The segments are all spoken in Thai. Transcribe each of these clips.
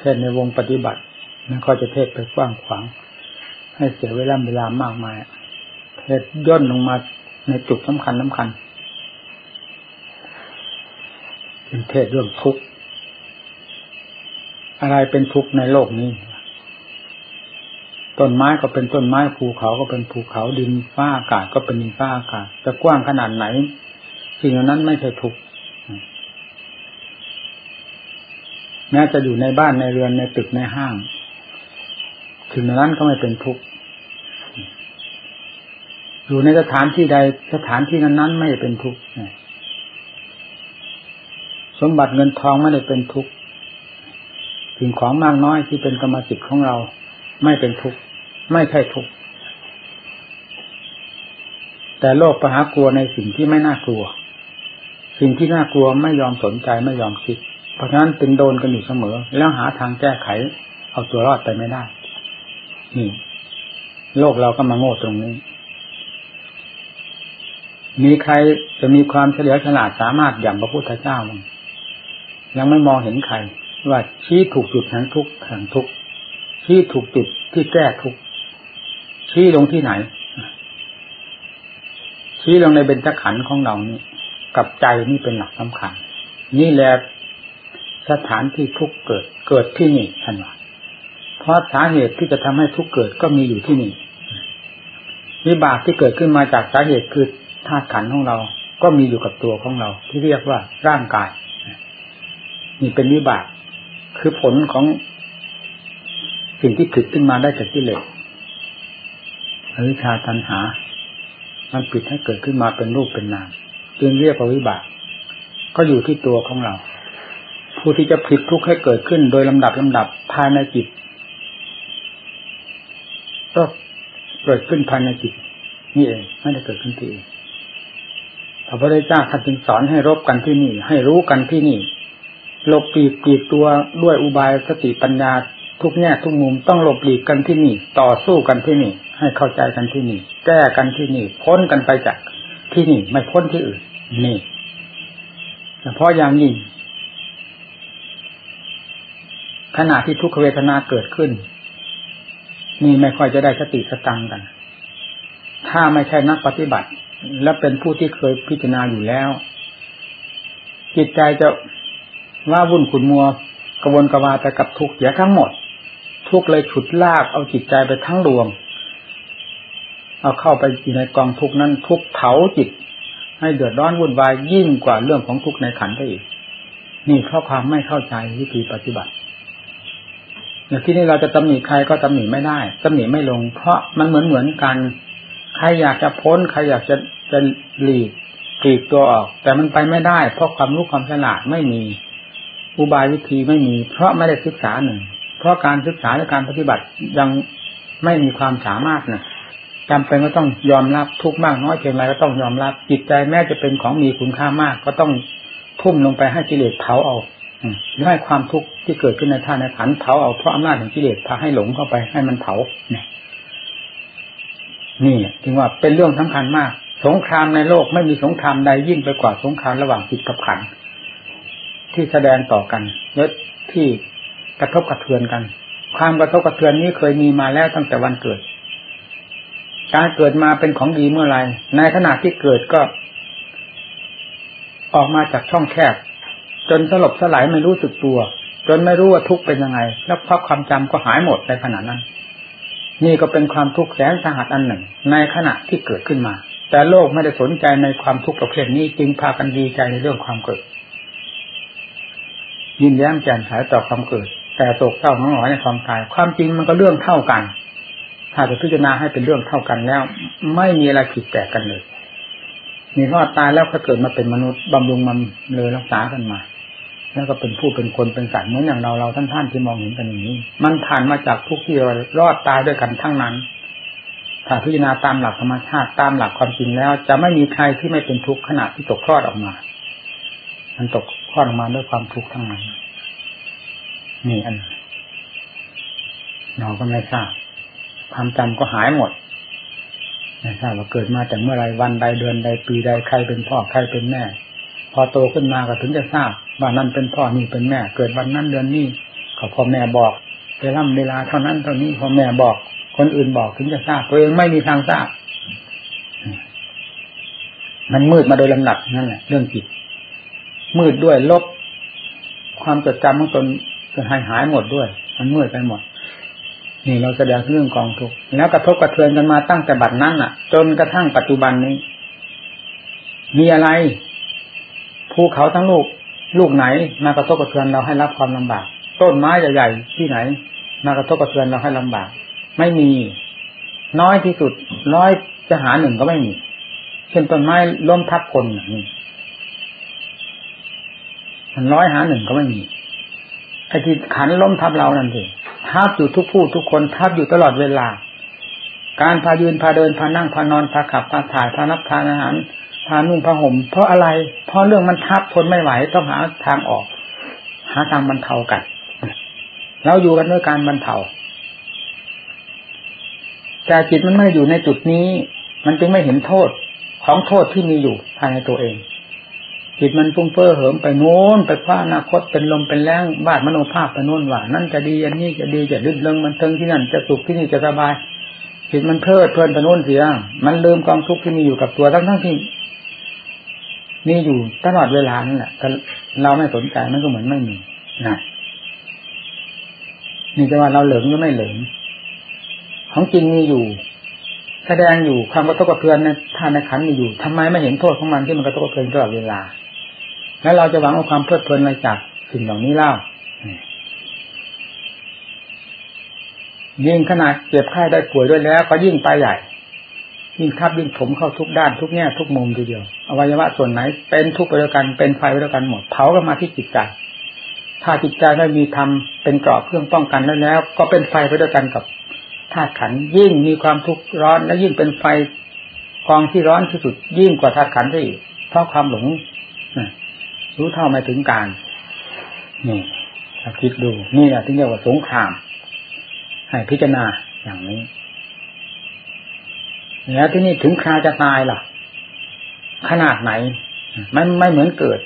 เทศในวงปฏิบัตินั่นก็จะเทศไปกว้างขวางให้เสียเวลาเวลามากมาย เทศย่นลงมาในจุดสำคัญสาคัญเป็นเทศเรื่องทุกข์อะไรเป็นทุกข์ในโลกนี้ต้นไม้ก็เป็นต้นไม้ภูเขาก็เป็นภูเขาดินฟ้าอากาศก็เป็นดินฟ้าอากาศจะกว้างขนาดไหนสิ่งเหล่านั้นไม่ใช่ทุกข์ แม้จะอยู่ในบ้านในเรือนในตึกในห้าง ถึงนั้นก็ไม่เป็นทุกข์อยู่ในสถานที่ใดสถานที่นั้นๆไม่เป็นทุกข์สมบัติเงินทองไม่ได้เป็นทุกข์สิ่งของมากน้อยที่เป็นกรรมสิทธิ์ของเรา ไม่เป็นทุกข์ไม่ใช่ทุกข์แต่โลกประหากลัวในสิ่งที่ไม่น่ากลัว สิ่งที่น่ากลัวไม่ยอมสนใจไม่ยอมคิด เพราะฉะนั้นเป็นโดนกันอยู่เสมอ แล้วหาทางแก้ไข เอาตัวรอดไปไม่ได้ นี่ โลกเราก็มาโง่ตรงนี้ มีใครจะมีความเฉลียวฉลาดสามารถอย่างพระพุทธเจ้ามั้งยังไม่มองเห็นใคร ว่าชี้ถูกจุดแห่งทุกแห่งทุกชี้ถูกจุดที่แก้ทุกชี้ลงที่ไหน ชี้ลงในเบญจขันธ์ของเรานี่กับใจนี่เป็นหลักสำคัญ นี่แหละ สถานที่ทุกเกิดเกิดที่นี่ท่านว่าเพราะสาเหตุที่จะทำให้ทุกเกิดก็มีอยู่ที่นี่วิบากที่เกิดขึ้นมาจากสาเหตุคือธาตุขันของเรา ก็มีอยู่กับตัวของเรา ที่เรียกว่าร่างกายนี่เป็นวิบากคือผลของสิ่งที่ผิดขึ้นมาได้จากที่เหลวอวิชาตันหา มันปิดให้เกิดขึ้นมาเป็นรูปเป็นนามจึงเรียกว่าวิบาก ก็อยู่ที่ตัวของเรา ผู้ที่จะผิดทุกข์ให้เกิดขึ้น โดยลำดับลำดับภายในจิต ก็เกิดขึ้นภายในจิต นี่เองไม่ได้เกิดขึ้นที่อื่นพระพุทธเจ้าท่านจึงสอนให้รบกันที่นี่ ให้รู้กันที่นี่หลบปลีกปีกตัวด้วยอุบายสติปัญญาทุกแง่ทุกมุมต้องหลบหลีกกันที่นี่ ต่อสู้กันที่นี่ ให้เข้าใจกันที่นี่ แก้กันที่นี่ พ้นกันไปจากที่นี่ไม่พ้นที่อื่น นี่เฉพาะอย่างยิ่ง ขณะที่ทุกขเวทนาเกิดขึ้น นี่ไม่ค่อยจะได้สติสตังกัน ถ้าไม่ใช่นักปฏิบัติ และเป็นผู้ที่เคยพิจารณาอยู่แล้ว จิตใจจะว่าวุ่นขุนมัวกระวนกระวายไปกับทุกข์เสียทั้งหมด ทุกข์เลยฉุดลากเอาจิตใจไปทั้งดวง เอาเข้าไปอยู่ในกองทุกข์นั้น ทุกเผาจิต ให้เดือดร้อนวุ่นวายยิ่งกว่าเรื่องของทุกข์ในขันได้อีก นี่เพราะความไม่เข้าใจวิธีปฏิบัติ อย่างที่นี่เราจะตำหนิใครก็ตำหนิไม่ได้ตำหนิไม่ลง เพราะมันเหมือนเหมือนกัน ใครอยากจะพ้น ใครอยากจะจะหลีกปลีกตัวออก แต่มันไปไม่ได้ เพราะความรู้ความฉลาดไม่มี อุบายวิธีไม่มี เพราะไม่ได้ศึกษาหนึ่ง เพราะการศึกษาและการปฏิบัติยังไม่มีความสามารถนะจำเป็นก็ต้องยอมรับทุกมากน้อยเพียงไรก็ต้องยอมรับ จิตใจแม้จะเป็นของมีคุณค่ามาก ก็ต้องทุ่มลงไปให้กิเลสเผาเอาให้ความทุกข์ที่เกิดขึ้นในท่าในขันเผาเอาเพราะอำนาจของกิเลสพาให้หลงเข้าไปให้มันเผาเนี่ยนี่ถึงว่าเป็นเรื่องสำคัญมาก สงครามในโลกไม่มีสงครามใดยิ่งไปกว่าสงครามระหว่างจิตกับขันที่แสดงต่อกันและที่กระทบกระเทือนกัน ความกระทบกระเทือนนี้เคยมีมาแล้วตั้งแต่วันเกิด การเกิดมาเป็นของดีเมื่อไรในขณะที่เกิดก็ ออกมาจากช่องแคบ จนสลบสลายไม่รู้สึกตัว จนไม่รู้ว่าทุกข์เป็นยังไง แล้วภาพความจำก็หายหมดในขณะนั้น นี่ก็เป็นความทุกข์แสนสาหัสอันหนึ่ง ในขณะที่เกิดขึ้นมา แต่โลกไม่ได้สนใจในความทุกข์ประเภทนี้จึงพากันดีใจในเรื่องความเกิด ยินแย้มแจ่มใสต่อความเกิด แต่ตกเศร้าหงอยในความตาย ความจริงมันก็เรื่องเท่ากัน ถ้าจะพิจารณาให้เป็นเรื่องเท่ากันแล้ว ไม่มีอะไรผิดแปลกกันเลยมีรอดตายแล้วก็เกิดมาเป็นมนุษย์บำรุงมันเลยรักษากันมา แล้วก็เป็นผู้เป็นคนเป็นสัตว์เหมือนอย่างเราเราท่านท่านที่มองเห็นกันอย่างนี้ มันผ่านมาจากทุกที่รอดตายด้วยกันทั้งนั้น ถ้าพิจารณาตามหลักธรรมชาติตามหลักความจริงแล้ว จะไม่มีใครที่ไม่เป็นทุกข์ขณะที่ตกคลอดออกมา มันตกคลอดออกมาด้วยความทุกข์ทั้งนั้นนี่อันเราก็ไม่ทราบความจำก็หายหมดไม่ทราบว่าเกิดมาแต่เมื่อไรวันใดเดือนใดปีใดใครเป็นพ่อใครเป็นแม่ พอโตขึ้นมาก็ถึงจะทราบ ว่านั่นเป็นพ่อนี่เป็นแม่ เกิดวันนั้นเดือนนี้เขาพ่อแม่บอกเวลาเวลาเท่านั้นเท่านี้พ่อแม่บอก คนอื่นบอกถึงจะทราบตัวเองไม่มีทางทราบมันมืดมาโดยลำดับนั่นแหละเรื่องจิตมืดด้วยลบ ความจดจำของตนจะหายหายหมดด้วย มันมืดไปหมด นี่เราแสดงเรื่องกองทุกข์แล้วกระทบกระเทือนกันมาตั้งแต่บัดนั้นน่ะ จนกระทั่งปัจจุบันนี้ มีอะไรภูเขาทั้งลูก ลูกไหนมากระทบกระเทือนเราให้รับความลำบาก ต้นไม้ใหญ่ๆที่ไหน มากระทบกระเทือนเราให้ลำบาก ไม่มี น้อยที่สุด น้อยจะหาหนึ่งก็ไม่มี เช่นต้นไม้ล้มทับคนนี่มันร้อยหาหนึ่งก็ไม่มีไอ้ที่ขันล้มทับเรานั่นสิทับอยู่ทุกผู้ทุกคนทับอยู่ตลอดเวลา การพายืนพาเดินพานั่งพานอนพาขับพาถ่ายพานับทานอาหาร พานุ่งพาห่มเพราะอะไร เพราะเรื่องมันทับทนไม่ไหวต้องหาทางออก หาทางบรรเทากันเราอยู่กันด้วยการบรรเทาแต่จิตมันไม่อยู่ในจุดนี้ มันจึงไม่เห็นโทษของโทษที่มีอยู่ภายในตัวเอง จิตมันฟุ้งเฟ้อเหิมไปโน้นไปคว้าอนาคตเป็นลมเป็นแรงบาดมโนภาพไปโน้นว่านั่นจะดีอันนี้จะดีจะดึงเริงมันเทิงที่นั่นจะสุขที่นี่จะสบายจิตมันเพลิดเพลินไปโน้นเสีย มันลืมกองทุกข์ที่มีอยู่กับตัวทั้งทั้งที่ มีอยู่ตลอดเวลานั่นแหละแต่เราไม่สนใจมันก็เหมือนไม่มีนะนี่จะว่าเราเหลิงหรือไม่เหลิงของจริงมีอยู่ แสดงอยู่ความกระทบกระเทือนในท่านในขันมีอยู่ทำไมไม่เห็นโทษของมันที่มันกระทบกระเทือนตลอดเวลา แล้วเราจะหวังเอาความเพลิดเพลินอะไรจากสิ่งเหล่านี้เล่ายิ่งขนาดเจ็บไข้ได้ป่วยด้วยแล้ว ก็ยิ่งไปใหญ่ยิ่งทับยิ่งถมเข้าทุกด้านทุกแง่ทุกมุมทีเดียว อวัยวะส่วนไหน เป็นทุกไปด้วยกันเป็นไฟไปด้วยกันหมดเผากันมาที่จิตใจถ้าจิตใจไม่มีธรรมเป็นกราะเครื่องป้องกันแล้วแล้ว ก็เป็นไฟไปด้วยกันกับธาตุขันยิ่งมีความทุกข์ร้อน และยิ่งเป็นไฟกองที่ร้อนที่สุด ยิ่งกว่าธาตุขันได้เพราะความหลงรู้เท่าไม่ถึงการนี่ถ้าคิดดูนี่แหละที่เรียกว่าสงคราม ให้พิจารณาอย่างนี้แล้วที่นี่ถึงคราจะตายล่ะ ขนาดไหน มันไม่เหมือนเกิด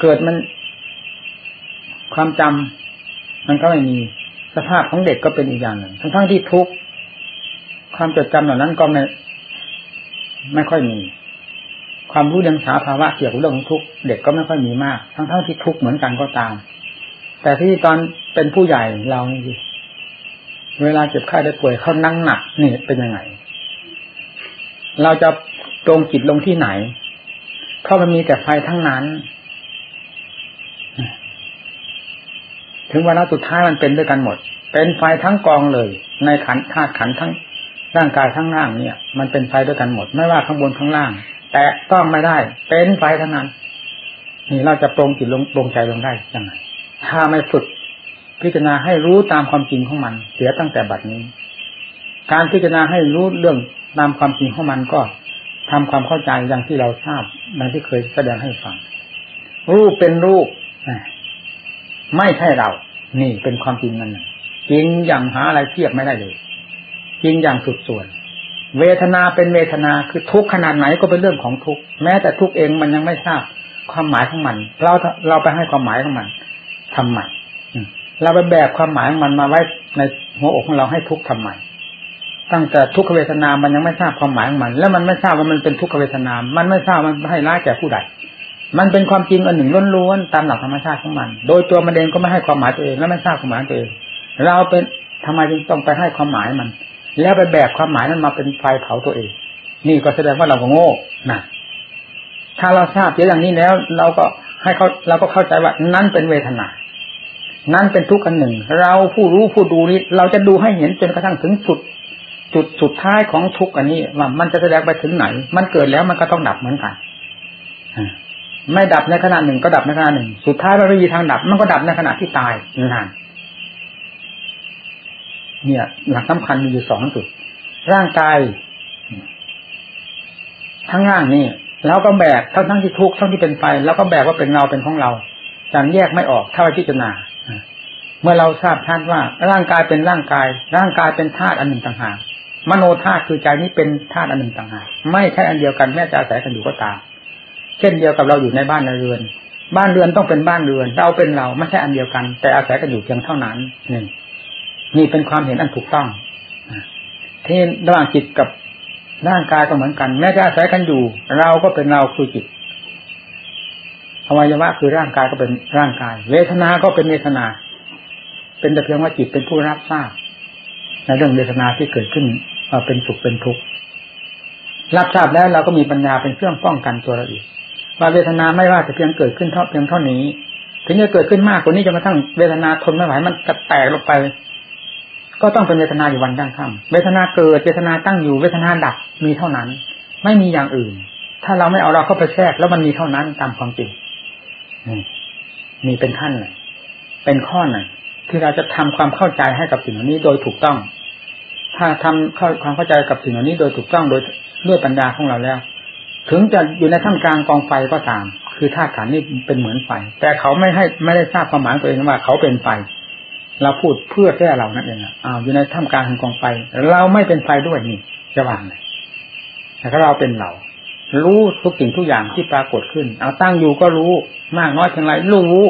เกิดมัน ความจำมันก็ไม่มีสภาพของเด็กก็เป็นอีกอย่างหนึ่งทั้งทั้งที่ทุกความจดจำเหล่านั้นก็ไม่ไม่ค่อยมี ความรู้เรื่องสาภาวะเกี่ยวกับเรื่องของทุกเด็กก็ไม่ค่อยมีมาก ทั้งๆทที่ทุกเหมือนกันก็ตาม แต่ที่ตอนเป็นผู้ใหญ่เรานี่เวลาเจ็บไข้ได้ป่วยเขานั่งหนักนี่เป็นยังไง เราจะ ตรงจิตลงที่ไหน เพราะมันมีแต่ไฟทั้งนั้น ถึงเวลาสุดท้ายมันเป็นด้วยกันหมด เป็นไฟทั้งกองเลย ในขันธาตุขันทั้งร่างกายทั้งร่างเนี่ย มันเป็นไฟด้วยกันหมด ไม่ว่าข้างบนข้างล่าง แต่ต้องไม่ได้ เป็นไฟทั้งนั้น นี่เราจะปรงจิตลงปรงใจลงได้ยังไงถ้าไม่ฝึกพิจารณาให้รู้ตามความจริงของมัน เสียตั้งแต่บัดนี้ การพิจารณาให้รู้เรื่องตามความจริงของมันก็ ทำความเข้าใจอย่างที่เราทราบดังที่เคยแสดงให้ฟัง รูปเป็นรูปไม่ใช่เรา นี่เป็นความจริงนั่นจริงอย่างหาอะไรเทียบไม่ได้เลยจริงอย่างสุดส่วน เวทนาเป็นเวทนาคือทุกขนาดไหนก็เป็นเรื่องของทุกแม้แต่ทุกเองมันยังไม่ทราบความหมายของมัน เราเราไปให้ความหมายของมันทำไมเราไปแบกความหมายของมันมาไว้ในหัวอกของเราให้ทุกทำไม ตั้งแต่ทุกขเวทนา มันยังไม่ทราบความหมายของมัน แล้วมันไม่ทราบว่ามันเป็นทุกขเวทนา มันไม่ทราบมันให้ร้ายแก่ผู้ใด มันเป็นความจริงอันหนึ่งล้วนๆตามหลักธรรมชาติของมัน โดยตัวมันเองก็ไม่ให้ความหมายตัวเอง และไม่ทราบความหมายตัวเอง เราเป็นทำไมจึงต้องไปให้ความหมายมัน แล้วไปแบกความหมายนั้นมาเป็นไฟเผาตัวเอง นี่ก็แสดงว่าเราก็โง่นะถ้าเราทราบอย่างนี้แล้ว เราก็ให้เขาเราก็เข้าใจว่านั่นเป็นเวทนานั่นเป็นทุกข์อันหนึ่ง เราผู้รู้ผู้ดูนี้ เราจะดูให้เห็นจนกระทั่งถึงสุด จุดสุดท้ายของทุกข์อันนี้ว่ามันจะแสดงไปถึงไหน มันเกิดแล้วมันก็ต้องดับเหมือนกันไม่ดับในขณะหนึ่งก็ดับในขณะหนึ่ง สุดท้ายมันไม่มีทางดับ มันก็ดับในขณะที่ตายนั่นเนี่ย หลักสำคัญมีอยู่สองจุด ร่างกายทั้งร่างนี่เราก็แบกทั้งทั้งที่ทุกข์ทั้งที่เป็นไฟแล้วก็แบกว่าเป็นเราเป็นของเราจังแยกไม่ออกถ้าพิจารณาเมื่อเราทราบท่านว่าร่างกายเป็นร่างกาย ร่างกายเป็นธาตุอันหนึ่งต่างหาก มโนธาตุคือใจนี้เป็นธาตุอันหนึ่งต่างหากไม่ใช่อันเดียวกันแม้จะอาศัยกันอยู่ก็ตาม เช่นเดียวกับเราอยู่ในบ้านในเรือน บ้านเรือนต้องเป็นบ้านเรือน เราเป็นเราไม่ใช่อันเดียวกัน แต่อาศัยกันอยู่เพียงเท่านั้นหนี่งนี่เป็นความเห็นอันถูกต้องที่ระหว่างจิตกับร่างกายก็เหมือนกัน แม้จะอาศัยกันอยู่ เราก็เป็นเราคือจิตอวัยวะคือร่างกายก็เป็นร่างกาย เวทนา ก็เป็นเวทนา เป็นแต่เพียงว่าจิตเป็นผู้รับทราบ ในเรื่องเวทนาที่เกิดขึ้นเป็นสุขเป็นทุกข์รับทราบแล้วเราก็มีปัญญาเป็นเครื่องป้องกันตัวเราอีกว่าเวทนาไม่ว่าจะเพียงเกิดขึ้นเท่าเพียงเท่านี้ ถึงจะเกิดขึ้นมากกว่านี้จะมาทั้งเวทนาทนไม่ไหวมันจะแตกลงไป ก็ต้องเป็นเวทนาอยู่วันยั่งค่ำเวทนาเกิดเวทนาตั้งอยู่เวทนาดับมีเท่านั้น ไม่มีอย่างอื่น ถ้าเราไม่เอาเราเข้าไปแทรกแล้วมันมีเท่านั้นตามความจริงมีเป็นขั้นเลยเป็นข้อหนึ่งที่เราจะทำความเข้าใจให้กับสิ่งเหล่านี้โดยถูกต้อง ถ้าทำเข้าความเข้าใจกับสิ่งเหล่านี้โดยถูกต้องโดยด้วยปัญญาของเราแล้ว ถึงจะอยู่ในท่ามกลางกองไฟก็ตาม คือธาตุขันนี่เป็นเหมือนไฟ แต่เขาไม่ให้ไม่ได้ทราบความหมายตัวเองว่าเขาเป็นไฟเราพูดเพื่อแก้เรานั่นเองอ้าวอยู่ในท่ามกลางของกองไฟ เราไม่เป็นไฟด้วยนี่จะว่างเลยแต่ถ้าเราเป็นเรารู้ทุกสิ่งทุกอย่างที่ปรากฏขึ้น เอาตั้งอยู่ก็รู้มากน้อยเพียงไรรู้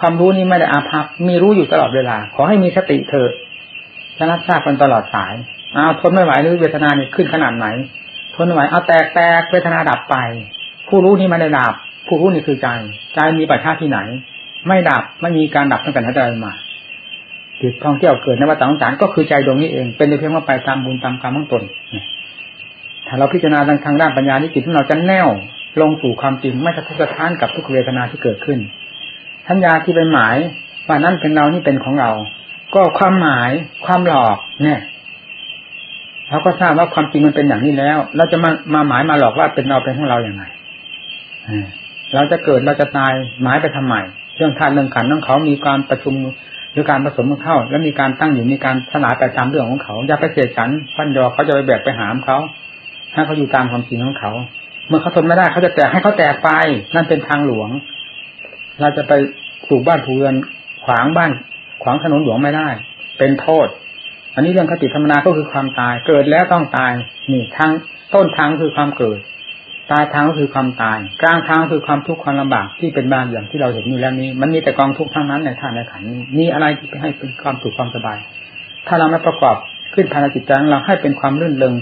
ความรู้นี้ไม่ได้อาภัพมีรู้อยู่ตลอดเวลา ขอให้มีสติเถิด จะรับทราบกันตลอดสายเอาทนไม่ไหวหรือเวทนาเนี่ยขึ้นขนาดไหน ทนไม่ไหวเอาแตกแตกเวทนาดับไป ผู้รู้นี่ไม่ได้ดับ ผู้รู้นี่คือใจใจมีปัจจัยที่ไหน ไม่ดับไม่มีการดับตั้งแต่ไหนแต่ไรมาจิตท่องเที่ยวเกิดในวัฏสงสารก็คือใจดวงนี้เองเป็นเพียงว่าไปตามบุญตามกรรมของตนถ้าเราพิจารณาทางด้านปัญญานี่จิตของเราจะแน่วลงสู่ความจริงไม่สะทกสะท้านกับทุกเวทนาที่เกิดขึ้นสัญญาที่เป็นหมายว่านั่นเป็นเรานี่เป็นของเรา ก็ความหมายความหลอกเนี่ยเราก็ทราบว่าความจริงมันเป็นอย่างนี้แล้ว เราจะมามาหมายมาหลอกว่าเป็นเราเป็นของเราอย่างไรเราจะเกิดเราจะตายหมายไปทำไมเรื่องทานเรื่องขันต้องเขามีการประชุมหรือการผสมเข้า แล้วมีการตั้งอยู่มีการสลายไปตามเรื่องของเขาอย่าไปเสียฉันพันยอเขาจะไปแบกไปหามเขาถ้าเขาอยู่ตามความจริงของเขา เมื่อเขาทนไม่ได้เขาจะแตกให้เขาแตกไปนั่นเป็นทางหลวง เราจะไปปลูกบ้านผูเรือนขวางบ้าน ขวางถนนหลวงไม่ได้ เป็นโทษ อันนี้เรื่องคติธรรมนาก็คือความตาย เกิดแล้วต้องตายนี่ทางต้นทางคือความเกิดตายทางก็คือความตาย กลางทางคือความทุกข์ความลำบากที่เป็นบ้านอย่างที่เราเห็นอยู่แล้วนี้ มันมีแต่กองทุกข์ทั้งนั้นในท่านในขันนี้นี่อะไรที่ให้เป็นความสุขความสบาย ถ้าเราไม่ประกอบขึ้นภายในจิตใจเราให้เป็นความรื่นเริง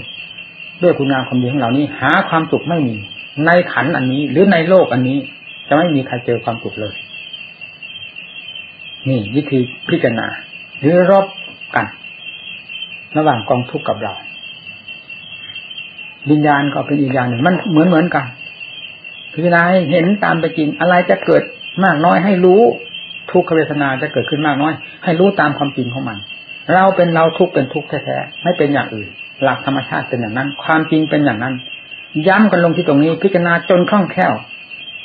ด้วยคุณงามความดีของเรานี้ หาความสุขไม่มี ในขันอันนี้ หรือในโลกอันนี้ จะไม่มีใครเจอความสุขเลย นี่วิธีพิจารณา หรือรบกันระหว่างกองทุกข์กับเราวิญญาณก็เป็นอีกอย่างหนึ่งมันเหมือนเหมือนกันพิจารณาเห็นตามไปจริง อะไรจะเกิดมากน้อยให้รู้ทุกขเวทนาจะเกิดขึ้นมากน้อย ให้รู้ตามความจริงของมัน เราเป็นเราทุกข์เป็นทุกข์แท้ๆไม่เป็นอย่างอื่น หลักธรรมชาติเป็นอย่างนั้น ความจริงเป็นอย่างนั้น ย้ำกันลงที่ตรงนี้ พิจารณาจนคล่องแคล่ว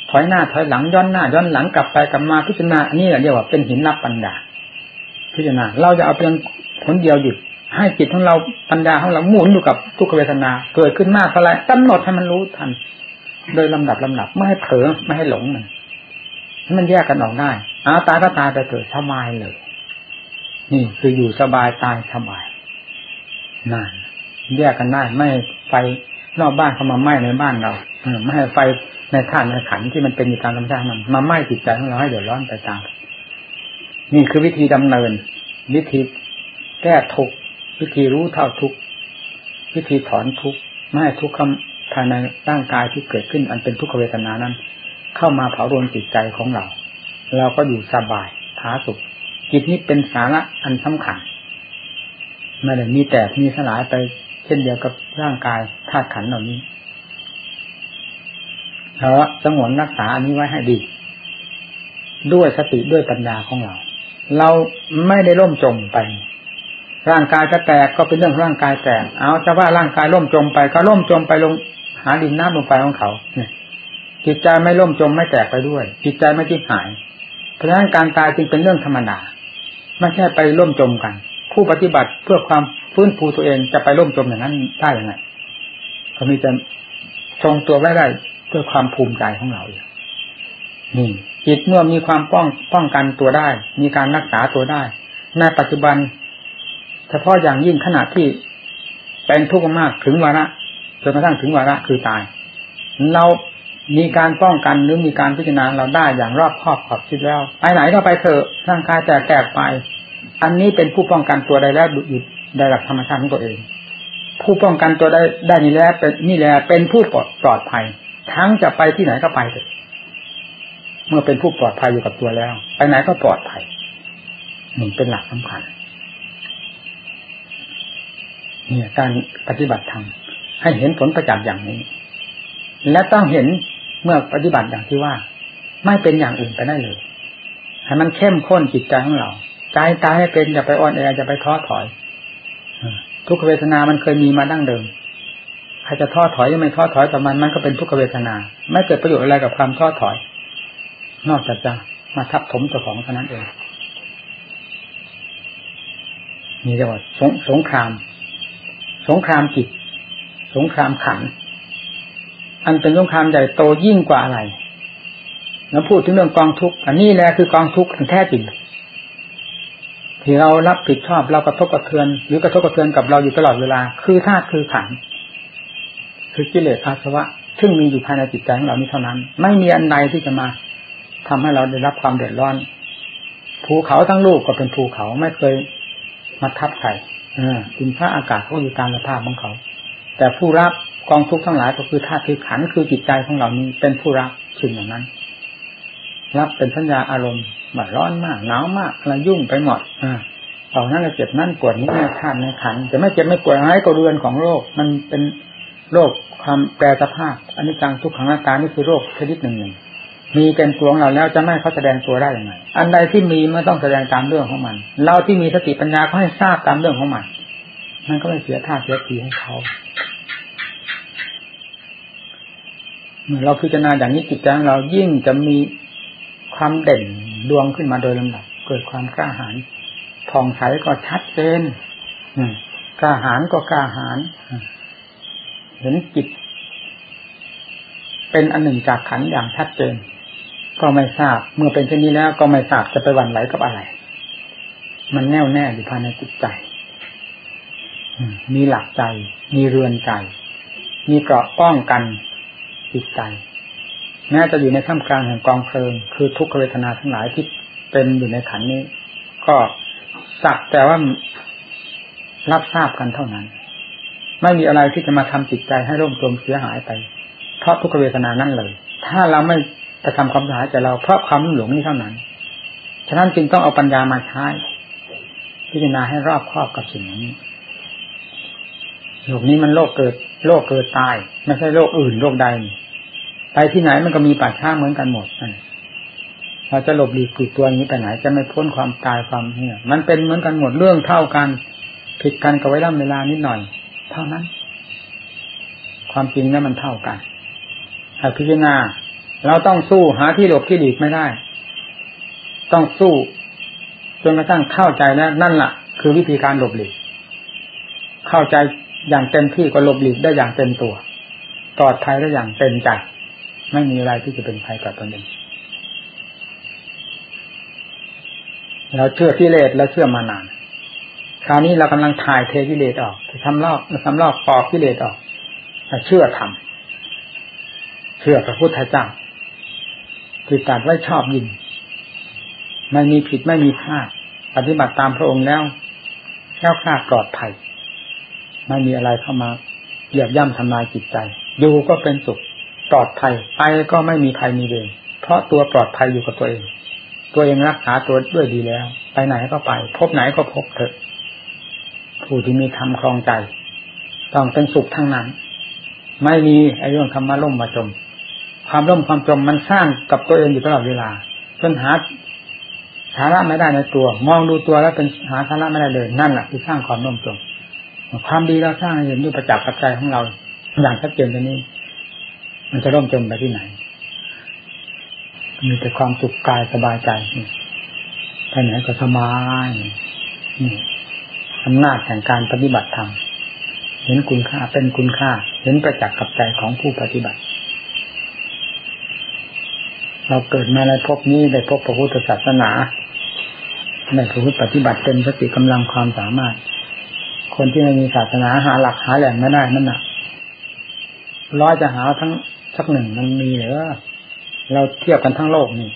ถอยหน้าถอยหลังย้อนหน้าย้อนหลังกลับไปกลับมาพิจารณาอันนี้เรียกว่าเป็นหินรับปัญญาพิจารณา เราจะเอาเพียงผลเดียวหยุดให้จิตของเราปัญญาของเราหมุนอยู่กับทุกขเวทนา เกิดขึ้นมากเท่าไรกำหนดให้มันรู้ทัน โดยลำดับลำดับไม่ให้เผลอไม่ให้หลงมันให้มันแยกกันออกได้อาตายก็ตายไปเกิดสบายเลย นี่คืออยู่สบายตายสบายนั่นแยกกันได้ไม่ไฟนอกบ้านเข้ามาไหม้ในบ้านเราไม่ให้ไฟ ในธาตุในขันที่มันเป็นอยู่ตามธรรมชาติมันมาไหม้จิตใจของเราให้เดือดร้อนไปตาม นี่คือวิธีดำเนิน วิธีแก้ทุกวิธีรู้เท่าทุกวิธีถอนทุกไม่ให้ทุกข์ภายในร่างกายที่เกิดขึ้น อันเป็นทุกขเวทนานั้น เข้ามาเผารนจิตใจของเรา เราก็อยู่สบายผาสุขจิตนี้เป็นสาระอันสำคัญไม่ได้มีแต่มีสลายไปเช่นเดียวกับร่างกายธาตุขันเหล่านี้ เราะสงวนรักษาอันนี้ไว้ให้ดี ด้วยสติด้วยปัญญาของเรา เราไม่ได้ล่มจมไป ร่างกายจะแตกก็เป็นเรื่องร่างกายแตก เอาจะว่าร่างกายล่มจมไป ก็ล่มจมไปลงหาดินน้ำลงไปของเขาเนี่ยจิตใจไม่ล่มจมไม่แตกไปด้วย จิตใจไม่จิตหาย เพราะฉะนั้นการตายจึงเป็นเรื่องธรรมดาไม่ใช่ไปล่มจมกัน ผู้ปฏิบัติเพื่อความฟื้นฟูตัวเองจะไปล่มจมอย่างนั้นได้ยังไงเขามีแต่ทรงตัวไว้ได้ ด้วยความภูมิใจของเราเองนี่จิตเมื่อมีความป้องป้องกันตัวได้ มีการรักษาตัวได้ในปัจจุบัน เฉพาะอย่างยิ่งขณะที่เป็นทุกข์มากถึงวาระจนกระทั่งถึงวาระคือตาย เรามีการป้องกันหรือมีการพิจารณาเราได้อย่างรอบคอบขอบคิดแล้วไปไหนก็ไปเถอะร่างกายแตกแตกไป อันนี้เป็นผู้ป้องกันตัวได้แล้วหยุดได้หลักธรรมชาติของตัวเอง ผู้ป้องกันตัวได้ได้นี่แล้วเป็นนี่แหละเป็นผู้ปลอดปลอดภัย ทั้งจะไปที่ไหนก็ไปเถอะเมื่อเป็นผู้ปลอดภัยอยู่กับตัวแล้ว ไปไหนก็ปลอดภัยหนึ่งเป็นหลักสำคัญเนี่ยการปฏิบัติธรรมให้เห็นผลประจักษ์อย่างนี้ และต้องเห็นเมื่อปฏิบัติอย่างที่ว่า ไม่เป็นอย่างอื่นไปได้เลยให้มันเข้มข้นจิตใจของเราใจตายให้เป็นอย่าไปอ่อนแออย่าไปท้อถอยทุกเวทนามันเคยมีมาดั้งเดิม ใครจะท้อถอยยังไม่ท้อถอยต่อมันมันก็เป็นทุกเวทนา ไม่เกิดประโยชน์อะไรกับความท้อถอย นอกจากจะมาทับถมเจ้าของเท่านั้นเองนี่เรียกว่าสงสงคราม สงครามจิต สงครามขัน อันเป็นสงครามใหญ่โตยิ่งกว่าอะไร แล้วพูดถึงเรื่องกองทุกข์อันนี้แหละคือกองทุกข์แท้จริงที่เรารับผิดชอบเรากระทบกระเทือน หรือกระทบกระเทือนกับเราอยู่ตลอดเวลา คือธาตุคือขัน คือกิเลสอาสวะ ซึ่งมีอยู่ภายในจิตใจของเรานี้เท่านั้น ไม่มีอันใดที่จะมาทำให้เราได้รับความเดือดร้อน ภูเขาทั้งลูกก็เป็นภูเขาไม่เคยมาทับใครดินฟ้าอากาศก็อยู่ตามสภาพของเขา แต่ผู้รับกองทุกข์ทั้งหลายก็คือธาตุคือขันคือจิตใจของเรานี้เป็นผู้รับสิ่งอย่างนั้น รับเป็นสัญญาอารมณ์แบบร้อนมากหนาวมากอะไรยุ่งไปหมดอ่าเอานั่นเจ็บนั่นปวดนี้ในธาตุในขันจะไม่เจ็บไม่ปวดอะไรก็เรือนของโรคมันเป็น โรคความแปรสภาพอันนี้จังทุกขังอาการนี่คือโรคชนิดหนึ่งหนึ่งมีเป็นตัวของเราแล้วจะไม่เขาแสดงตัวได้ยังไงอันใดที่มีไม่ต้องแสดงตามเรื่องของมัน เราที่มีสติปัญญาก็ให้ทราบตามเรื่องของมันมันก็ไม่เสียท่าเสียทีให้เขาเราพิจารณาอย่างนี้จิตใจของเรายิ่งจะมีความเด่นดวงขึ้นมาโดยลำดับเกิดความกล้าหาญผ่องใสก็ชัดเจนกล้าหาญก็กล้าหาญ เห็นจิต เป็นอันหนึ่งจากขันอย่างชัดเจน ก็ไม่ทราบ เมื่อเป็นเช่นนี้แล้ว ก็ไม่ทราบจะไปหวั่นไหวกับอะไร มันแน่วแน่อยู่ภายในจิตใจมีหลักใจ มีเรือนใจ มีเกราะป้องกันจิตใจแม้จะอยู่ในท่ามกลางแห่งกองเพลิง คือทุกขเวทนาทั้งหลายที่เป็นอยู่ในขันนี้ ก็สักแต่ว่ารับทราบกันเท่านั้น ไม่มีอะไรที่จะมาทำจิตใจให้ร่มจมเสียหายไป เพราะทุกขเวทนานั่นเลย ถ้าเราไม่จะทำความเสียหายใจเราเพราะความหลงนี้เท่านั้น ฉะนั้นจึงต้องเอาปัญญามาใช้พิจารณาให้รอบครอบกับสิ่งนี้โลกนี้มันโลกเกิด โลกเกิดตายไม่ใช่โลกอื่นโลกใด ไปที่ไหนมันก็มีป่าช้าเหมือนกันหมดเราจะหลบหลีกปิดตัวนี้ไปไหน จะไม่พ้นความตายความเนี่ย มันเป็นเหมือนกันหมดเรื่องเท่ากันผิดกันกับไว้ร่ำเวลานิดหน่อย เท่านั้น ความจริงนั้นมันเท่ากันให้พิจารณา เราต้องสู้หาที่หลบที่หลีกไม่ได้ ต้องสู้จนกระทั่งเข้าใจแล้วนั่นแหละคือวิธีการหลบหลีก เข้าใจอย่างเต็มที่ก็หลบหลีกได้อย่างเต็มตัวปลอดภัยได้อย่างเต็มใจไม่มีอะไรที่จะเป็นภัยกับตนเองเราเชื่อกิเลสแล้วเชื่อมานาน คราวนี้เรากำลังถ่ายเทกิเลสออกทำลอกทำลอกปอกกิเลสออกเชื่อทำเชื่อพระพุทธเจ้าที่ตัดไว้ชอบยินไม่มีผิดไม่มีพลาดปฏิบัติตามพระองค์แล้วแค่คลาดปลอดภัยไม่มีอะไรเข้ามาเหยียบย่ำทำลายจิตใจ อยู่ก็เป็นสุขปลอดภัยไปก็ไม่มีภัยมีเวรเพราะตัวปลอดภัยอยู่กับตัวเอง ตัวเองรักษาตัวด้วยดีแล้ว ไปไหนก็ไป พบไหนก็พบเถอะ ผู้ที่มีธรรมครองใจ ต้องเป็นสุขทั้งนั้น ไม่มีไอ้เรื่องคำว่าล่มมาจม ความล่มความจมมันสร้างกับตัวเองอยู่ตลอดเวลาจนหาสาระไม่ได้ในตัว มองดูตัวแล้วเป็นหาสาระไม่ได้เลยนั่นแหละที่สร้างความล่มจม ความดีเราสร้างเห็นด้วยประจักษ์กับใจของเรา อย่างชัดเจนตรงนี้ มันจะร่มจมไปที่ไหน มีแต่ความสุขกายสบายใจไปไหนก็สบาย อำนาจแห่งการปฏิบัติธรรมเห็นคุณค่าเป็นคุณค่า เห็นประจักษ์กับใจของผู้ปฏิบัติ เราเกิดมาในภพนี้ได้พบพระพุทธศาสนาในพระพุทธปฏิบัติเต็มสติกำลังความสามารถ คนที่ไม่มีศาสนาหาหลักหาแหล่งไม่ได้นั่นแหะร้อยจะหาทั้งสักหนึ่งมันมีเหรือเราเทียบกันทั้งโลกนี่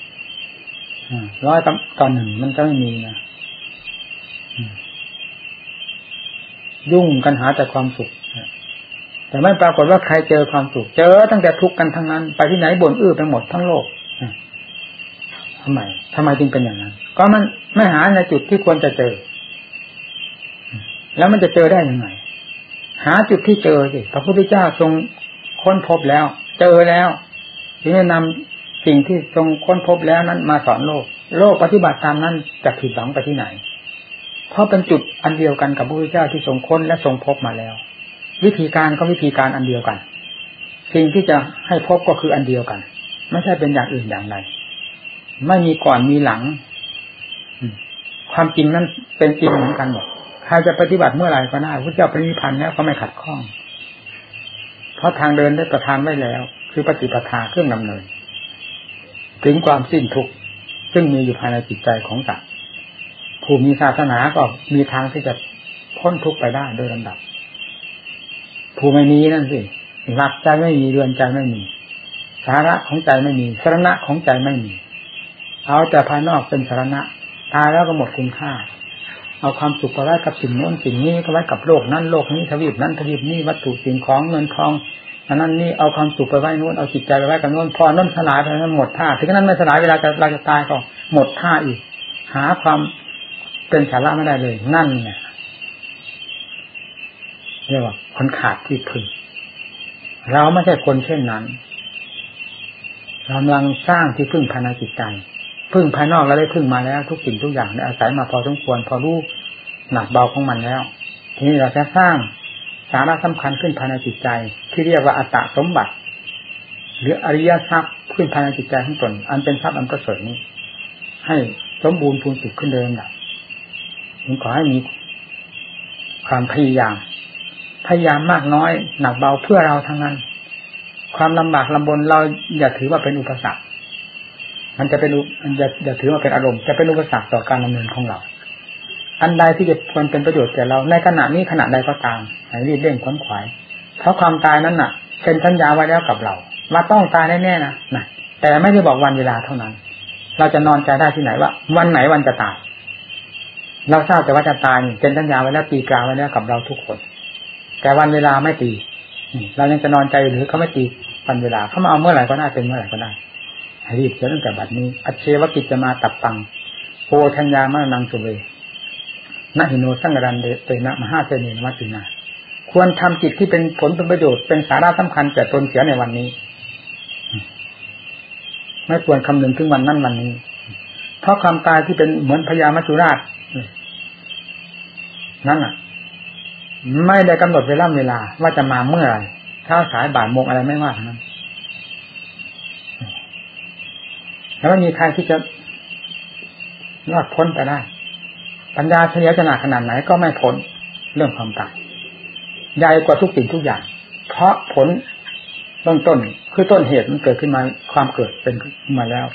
ร้อยต่อหนึ่งมันก็ไม่มีนะ ยุ่งกันหาแต่ความสุขแต่ไม่ปรากฏว่าใครเจอความสุข เจอตั้งแต่ทุกข์กันทั้งนั้น ไปที่ไหนบ่นอื้อไปหมดทั้งโลกทำไมทำไมจึงเป็นอย่างนั้น ก็มันไม่หาในจุดที่ควรจะเจอ แล้วมันจะเจอได้ยังไง หาจุดที่เจอสิพระพุทธเจ้าทรงค้นพบแล้ว เจอแล้วจึงได้นำสิ่งที่ทรงค้นพบแล้วนั้นมาสอนโลก โลกปฏิบัติตามนั้นจะผิดหวังไปที่ไหน เพราะเป็นจุดอันเดียวกันกับพระพุทธเจ้าที่ทรงค้นและทรงพบมาแล้ว วิธีการก็วิธีการอันเดียวกัน สิ่งที่จะให้พบก็คืออันเดียวกัน ไม่ใช่เป็นอย่างอื่นอย่างใดไม่มีก่อนมีหลังความจริงนั้นเป็นจริงเหมือนกันหมดใครจะปฏิบัติเมื่อไหร่ก็ได้พระเจ้าปริพันธ์แล้วก็ไม่ขัดข้อง เพราะทางเดินได้ประทานไว้แล้ว คือปฏิปทาเครื่องนำเนิน ถึงความสิ้นทุกข์ซึ่งมีอยู่ภายในจิตใจของสัตว ผู้มีศาสนาก็มีทางที่จะพ้นทุกข์ไปได้โดยลำดับ ผู้ไม่มีนั่นสิหลักใจไม่มีเรือนใจไม่มี สาระของใจไม่มีสาระของใจไม่มี เอาแต่ภายนอกเป็นสาระตายแล้วก็หมดคุณค่า เอาความสุขไปไว้กับสิ่งโน้นสิ่งนี้ก็ไว้กับโลกนั้นโลกนี้ทวีปนั้นทวีปนี้วัตถุสิ่งของเงินทองอันนั้นนี่เอาความสุขไปไว้นู้นเอาจิตใจไปไว้กับนู้นพอนั้นสลายไปนั้นหมดท่าถึงนั้นไม่สลายเวลาจะเราจะตายก็หมดท่าอีก หาความ เป็นสาระไม่ได้เลย นั่นเนี่ยเรียกว่าคนขาดที่พึ่งเราไม่ใช่คนเช่นนั้นกำลังสร้างที่พึ่งภายในจิตใจพึ่งภายนอกเราได้พึ่งมาแล้ว ทุกสิ่งทุกอย่างได้อาศัยมาพอสมควรพอรู้หนักเบาของมันแล้ว ทีนี้เราจะสร้างสาระสำคัญขึ้นภายในจิตใจ ที่เรียกว่าอัตตสมบัติ หรืออริยทรัพย์ขึ้นภายในจิตใจทั้งตนอันเป็นทรัพย์อันประเสริฐนี้ ให้สมบูรณ์พูนสุขขึ้นเดิมนะ ผมขอให้มีความพยายาม พยายามมากน้อย หนักเบาเพื่อเราทั้งนั้น ความลำบากลำบนเราอย่าถือว่าเป็นอุปสรรค มันจะเป็นมันจะจะถือว่าเป็นอารมณ์จะเป็นอุปสรรคต่อการดำเนินของเรา อันใดที่จะควรเป็นประโยชน์แก่เรา ในขณะนี้ขณะใดก็ตามให้รีบเร่งขวนขวาย เพราะความตายนั้นน่ะเซ็นสัญญาไว้แล้วกับเราว่าต้องตายแน่ๆนะนะแต่ไม่ได้บอกวันเวลาเท่านั้น เราจะนอนใจได้ที่ไหนว่า วันไหนวันจะตาย เราทราบแต่ว่าจะตายเซ็นสัญญาไว้แล้วตีกลาไว้แล้วกับเราทุกคน แต่วันเวลาไม่ตีเรายังจะนอนใจหรือเขาไม่ตีวันเวลาเขามาเอาเมื่อไหร่ก็ได้เป็นเมื่อไหร่ก็ได้รีบเสียตั้งแต่บัดนี้ อัจเชวกิจจะมาตับตังโพชัญญามานังสุเวนะหิโนสังกรันเตนะมหาเสนีมัตินาควรทำจิตที่เป็นผลเป็นประโยชน์เป็นสาระสำคัญแก่ตนเสียในวันนี้ ไม่ควรคำนึงถึงวันนั้นวันนี้ เพราะความตายที่เป็นเหมือนพญามัจจุราช นั่นอะ ไม่ได้กำหนดเวลาเวลา ว่าจะมาเมื่อไรเช้าสายบ่ายโมงอะไรไม่ว่าทั้งนั้นแล้วไม่มีใครที่จะรอดพ้นไปได้ ปัญญาเฉลียวฉลาดขนาดไหนก็ไม่พ้นเรื่องความตายใหญ่กว่าทุกสิ่งทุกอย่าง เพราะผลเบื้องต้นคือต้นเหตุมันเกิดขึ้นมาความเกิดเป็นขึ้นมาแล้ว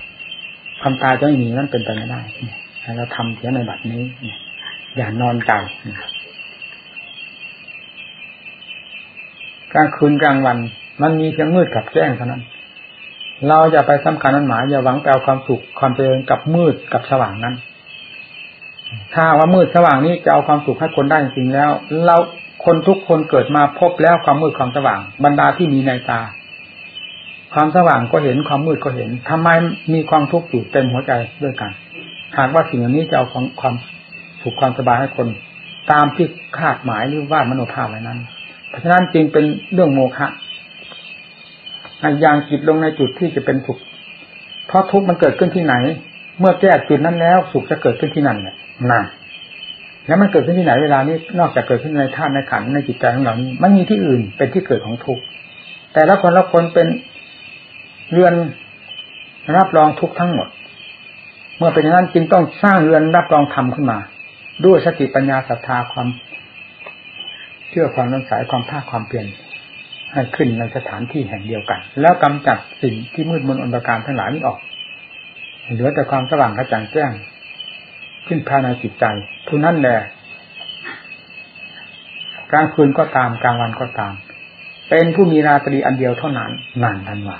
ความตายจะไม่มีนั่นเป็นไปไม่ได้ เราทำเสียในบัดนี้ อย่านอนใจกลางคืนกลางวัน มันมีเพียงมืดกับแจ้งเท่านั้น เราจะไปสำคัญนั้นหมายอย่าหวังไปเอาความสุขความเจริญกับมืดกับสว่างนั้น ถ้าว่ามืดสว่างนี้จะเอาความสุขให้คนได้จริงแล้ว เราคนทุกคนเกิดมาพบแล้วความมืดความสว่าง บรรดาที่มีในตา ความสว่างก็เห็นความมืดก็เห็นทำไมมีความทุกข์อยู่เต็มหัวใจด้วยกัน หากว่าสิ่งนี้จะเอาความความสุขความสบายให้คน ตามที่คาดหมายหรือว่ามโนภาพอะไรนั้น เพราะฉะนั้นจึงเป็นเรื่องโมฆะอย่างจิตลงในจุดที่จะเป็นสุข เพราะทุกข์มันเกิดขึ้นที่ไหน เมื่อแก้จุดนั้นแล้ว สุขจะเกิดขึ้นที่นั่นเนี่ยนั่นแล้วมันเกิดขึ้นที่ไหนเวลานี้นอกจากเกิดขึ้นในธาตุในขันในจิตใจของเรานี้มันมีที่อื่นเป็นที่เกิดของทุกข์แต่ละคนละคนเป็นเรือนรับรองทุกข์ทั้งหมด เมื่อเป็นอย่างนั้นจึงต้องสร้างเรือนรับรองธรรมขึ้นมา ด้วยสติปัญญาศรัทธาความเชื่อความน้ำสายความภาคความเปลี่ยนให้ขึ้นในสถานที่แห่งเดียวกัน แล้วกำจัดสิ่งที่มืดมนอนตรการทั้งหลายนี้ออก เหลือแต่ความสว่างกระจ่างแจ้ง ขึ้นภายในจิตใจผู้นั้นแหละกลางคืนก็ตามกลางวันก็ตาม เป็นผู้มีราตรีอันเดียวเท่านั้นนั่นทันวา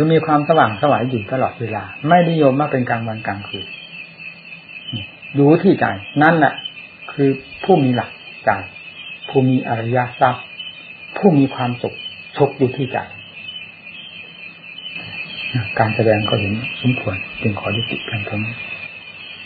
คือมีความสว่างสวายอยู่ตลอดเวลา ไม่นิยมมาเป็นกลางวันกลางคืนอยู่ที่ใจนั่นแหละคือผู้มีหลักใจผู้มีอริยทรัพย์ ผู้มีความสุขสุขอยู่ที่ใจการแสดงก็เห็นสมควรจึงขอยุติเพียงเท่านี้